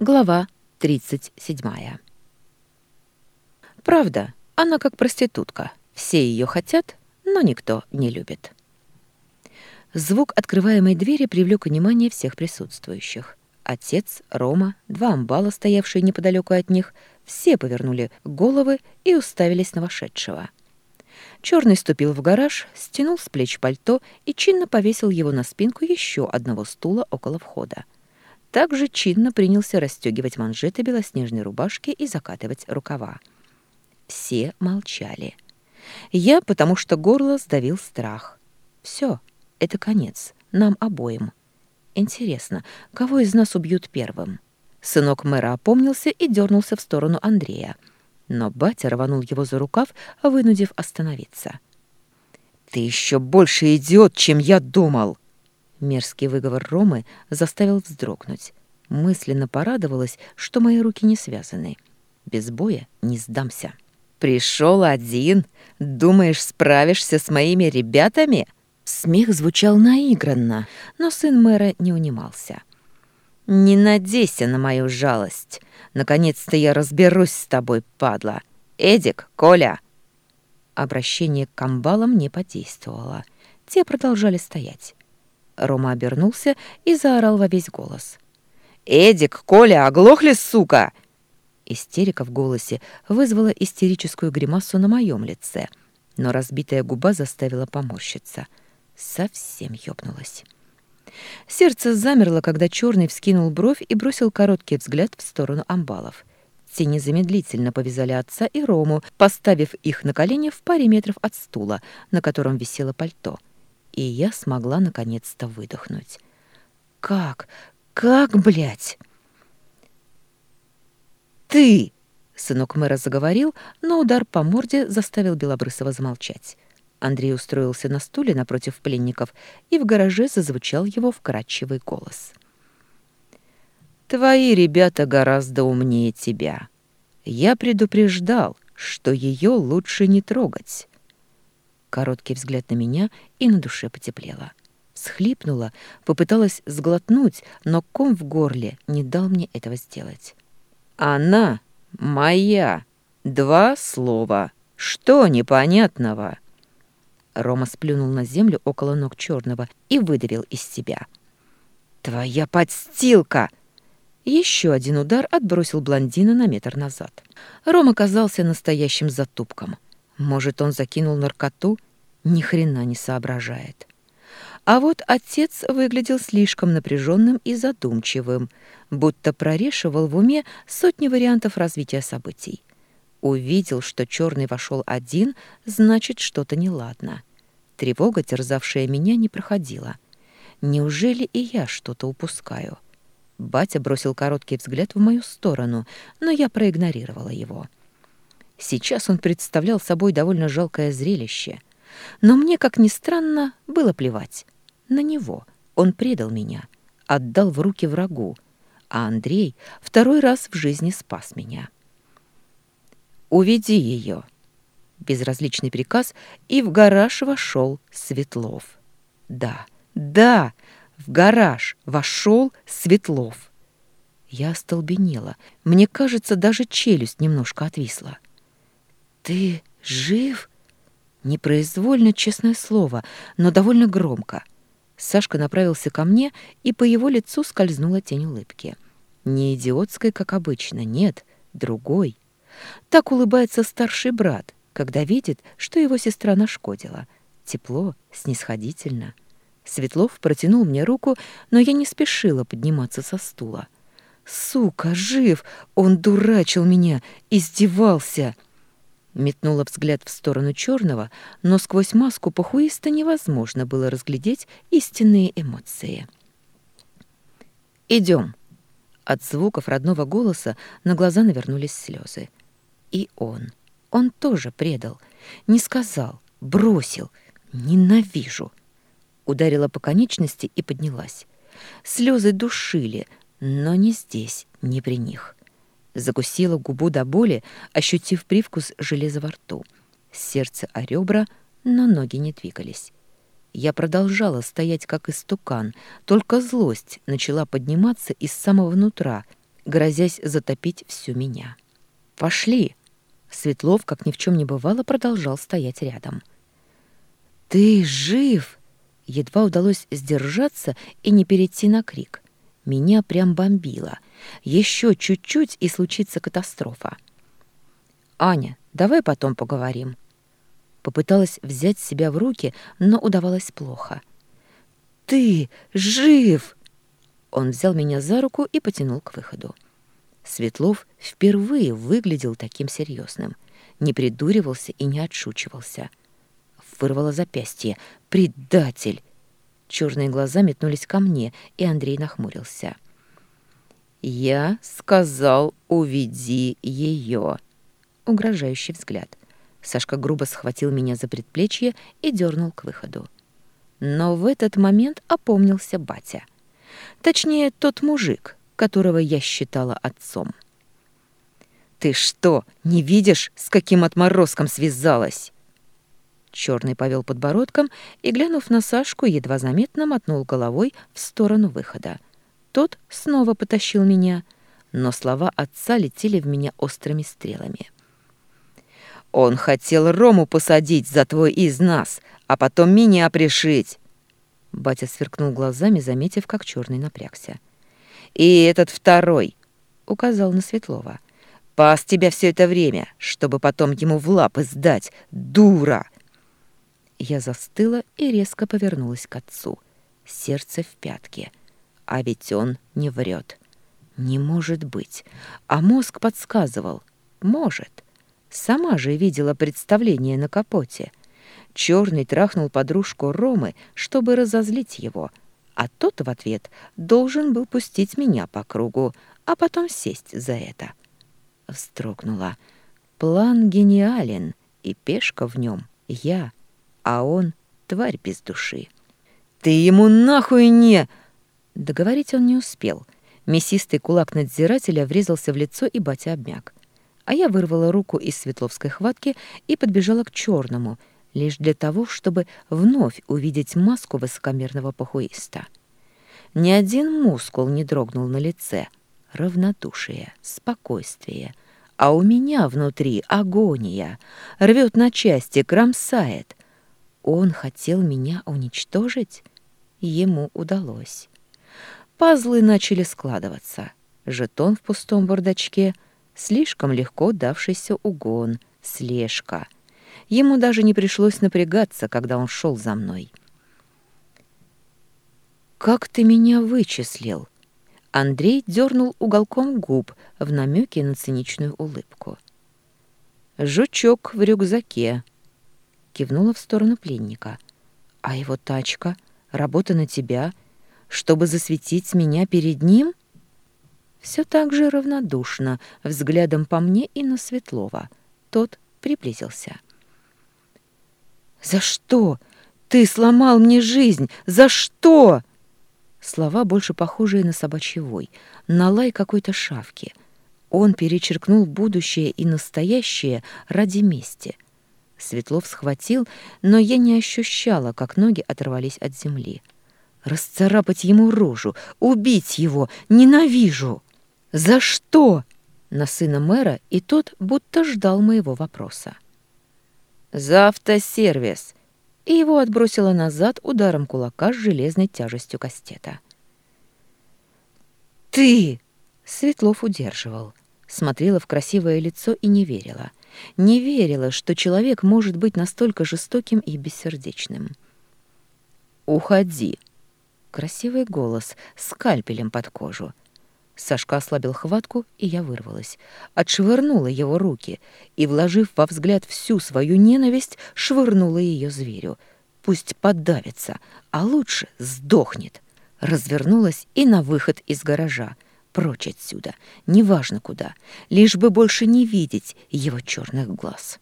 Глава 37. Правда, она как проститутка. Все ее хотят, но никто не любит. Звук открываемой двери привлек внимание всех присутствующих. Отец, Рома, два амбала, стоявшие неподалеку от них, все повернули головы и уставились на вошедшего. Черный ступил в гараж, стянул с плеч пальто и чинно повесил его на спинку еще одного стула около входа также чинно принялся расстегивать манжеты белоснежной рубашки и закатывать рукава. Все молчали. Я, потому что горло сдавил страх. Все, это конец, нам обоим. Интересно, кого из нас убьют первым? Сынок мэра опомнился и дернулся в сторону Андрея. Но батя рванул его за рукав, вынудив остановиться. «Ты еще больше идиот, чем я думал!» Мерзкий выговор Ромы заставил вздрогнуть. Мысленно порадовалась, что мои руки не связаны. Без боя не сдамся. «Пришел один? Думаешь, справишься с моими ребятами?» Смех звучал наигранно, но сын мэра не унимался. «Не надейся на мою жалость. Наконец-то я разберусь с тобой, падла. Эдик, Коля!» Обращение к камбалам не подействовало. Те продолжали стоять. Рома обернулся и заорал во весь голос. «Эдик, Коля, оглохли, сука!» Истерика в голосе вызвала истерическую гримасу на моем лице, но разбитая губа заставила поморщиться. Совсем ёбнулась. Сердце замерло, когда черный вскинул бровь и бросил короткий взгляд в сторону амбалов. Те незамедлительно повязали отца и Рому, поставив их на колени в паре метров от стула, на котором висело пальто — и я смогла наконец-то выдохнуть. «Как? Как, блядь?» «Ты!» — сынок мэра заговорил, но удар по морде заставил Белобрысова замолчать. Андрей устроился на стуле напротив пленников, и в гараже зазвучал его вкрадчивый голос. «Твои ребята гораздо умнее тебя. Я предупреждал, что ее лучше не трогать. Короткий взгляд на меня, и на душе потеплело. Схлипнула, попыталась сглотнуть, но ком в горле не дал мне этого сделать. «Она моя! Два слова! Что непонятного?» Рома сплюнул на землю около ног черного и выдавил из себя. «Твоя подстилка!» Еще один удар отбросил блондина на метр назад. Рома казался настоящим затупком — может, он закинул наркоту? Ни хрена не соображает. А вот отец выглядел слишком напряженным и задумчивым, будто прорешивал в уме сотни вариантов развития событий. Увидел, что черный вошел один, значит, что-то неладно. Тревога, терзавшая меня, не проходила. Неужели и я что-то упускаю? Батя бросил короткий взгляд в мою сторону, но я проигнорировала его. — Сейчас он представлял собой довольно жалкое зрелище. Но мне, как ни странно, было плевать. На него. Он предал меня, отдал в руки врагу. А Андрей второй раз в жизни спас меня. «Уведи ее!» Безразличный приказ, и в гараж вошел Светлов. «Да, да, в гараж вошел Светлов!» Я остолбенела. Мне кажется, даже челюсть немножко отвисла. «Ты жив?» Непроизвольно, честное слово, но довольно громко. Сашка направился ко мне, и по его лицу скользнула тень улыбки. Не идиотской, как обычно, нет, другой. Так улыбается старший брат, когда видит, что его сестра нашкодила. Тепло, снисходительно. Светлов протянул мне руку, но я не спешила подниматься со стула. «Сука, жив! Он дурачил меня, издевался!» Метнула взгляд в сторону черного, но сквозь маску похуиста невозможно было разглядеть истинные эмоции. Идем. От звуков родного голоса на глаза навернулись слезы. И он. Он тоже предал. Не сказал, бросил. Ненавижу. Ударила по конечности и поднялась. Слезы душили, но не здесь, не при них. Закусила губу до боли, ощутив привкус железа во рту. Сердце о ребра, но ноги не двигались. Я продолжала стоять как истукан, только злость начала подниматься из самого нутра, грозясь затопить всю меня. «Пошли!» Светлов, как ни в чем не бывало, продолжал стоять рядом. «Ты жив!» Едва удалось сдержаться и не перейти на крик. Меня прям бомбило. Еще чуть-чуть, и случится катастрофа. «Аня, давай потом поговорим». Попыталась взять себя в руки, но удавалось плохо. «Ты жив!» Он взял меня за руку и потянул к выходу. Светлов впервые выглядел таким серьезным, не придуривался и не отшучивался. Вырвало запястье. «Предатель!» Черные глаза метнулись ко мне, и Андрей нахмурился. «Я сказал, уведи ее!» Угрожающий взгляд. Сашка грубо схватил меня за предплечье и дернул к выходу. Но в этот момент опомнился батя. Точнее, тот мужик, которого я считала отцом. «Ты что, не видишь, с каким отморозком связалась?» Черный повел подбородком и, глянув на Сашку, едва заметно мотнул головой в сторону выхода. Тот снова потащил меня, но слова отца летели в меня острыми стрелами. «Он хотел Рому посадить за твой из нас, а потом меня пришить!» Батя сверкнул глазами, заметив, как черный напрягся. И этот второй, указал на Светлова. Пас тебя все это время, чтобы потом ему в лапы сдать, дура. Я застыла и резко повернулась к отцу. Сердце в пятке. А ведь он не врет. Не может быть. А мозг подсказывал. Может. Сама же видела представление на капоте. Черный трахнул подружку Ромы, чтобы разозлить его — а тот в ответ должен был пустить меня по кругу, а потом сесть за это. Вздрогнула. План гениален, и пешка в нем я, а он — тварь без души. «Ты ему нахуй не...» Договорить он не успел. Мясистый кулак надзирателя врезался в лицо, и батя обмяк. А я вырвала руку из светловской хватки и подбежала к черному — лишь для того, чтобы вновь увидеть маску высокомерного похуиста. Ни один мускул не дрогнул на лице. Равнодушие, спокойствие. А у меня внутри агония. Рвет на части, кромсает. Он хотел меня уничтожить? Ему удалось. Пазлы начали складываться. Жетон в пустом бардачке, слишком легко давшийся угон, слежка — Ему даже не пришлось напрягаться, когда он шел за мной. «Как ты меня вычислил?» Андрей дернул уголком губ в намеке на циничную улыбку. «Жучок в рюкзаке», — кивнула в сторону пленника. «А его тачка, работа на тебя, чтобы засветить меня перед ним?» Все так же равнодушно, взглядом по мне и на Светлова. Тот приблизился. «За что? Ты сломал мне жизнь! За что?» Слова больше похожие на собачий вой, на лай какой-то шавки. Он перечеркнул будущее и настоящее ради мести. Светлов схватил, но я не ощущала, как ноги оторвались от земли. Расцарапать ему рожу, убить его, ненавижу. За что? На сына мэра, и тот будто ждал моего вопроса. «За автосервис!» и его отбросило назад ударом кулака с железной тяжестью кастета. «Ты!» — Светлов удерживал. Смотрела в красивое лицо и не верила. Не верила, что человек может быть настолько жестоким и бессердечным. «Уходи!» Красивый голос, скальпелем под кожу. Сашка ослабил хватку, и я вырвалась. Отшвырнула его руки и, вложив во взгляд всю свою ненависть, швырнула ее зверю. Пусть подавится, а лучше сдохнет. Развернулась и на выход из гаража. Прочь отсюда, неважно куда, лишь бы больше не видеть его черных глаз.